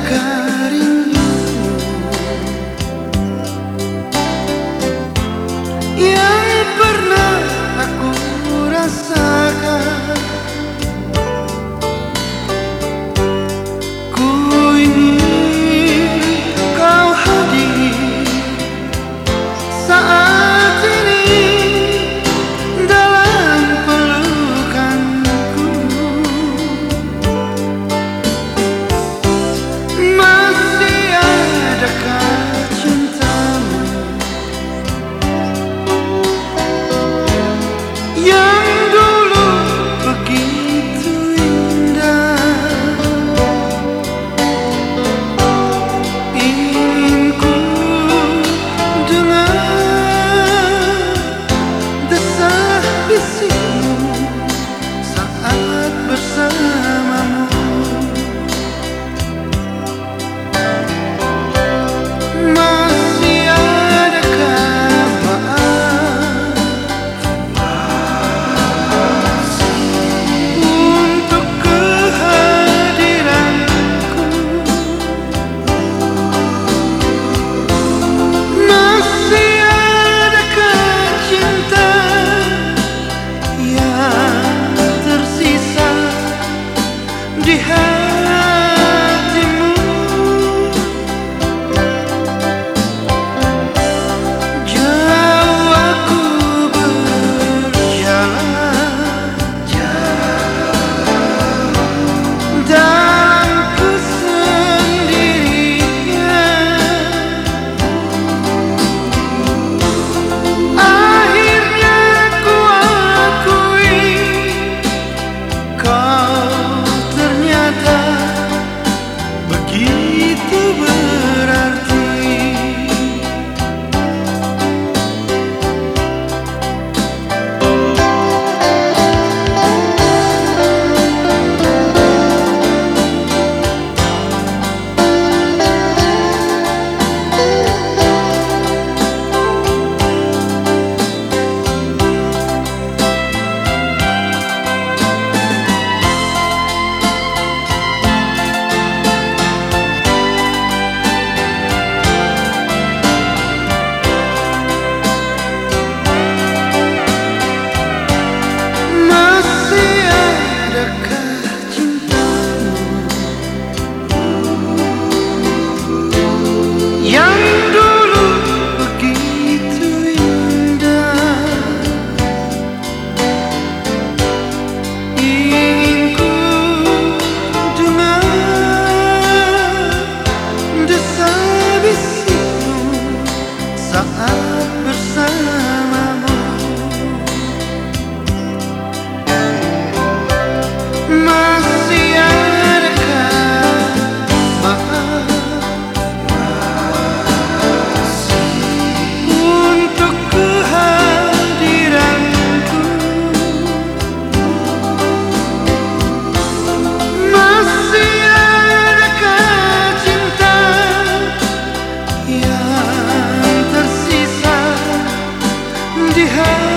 di high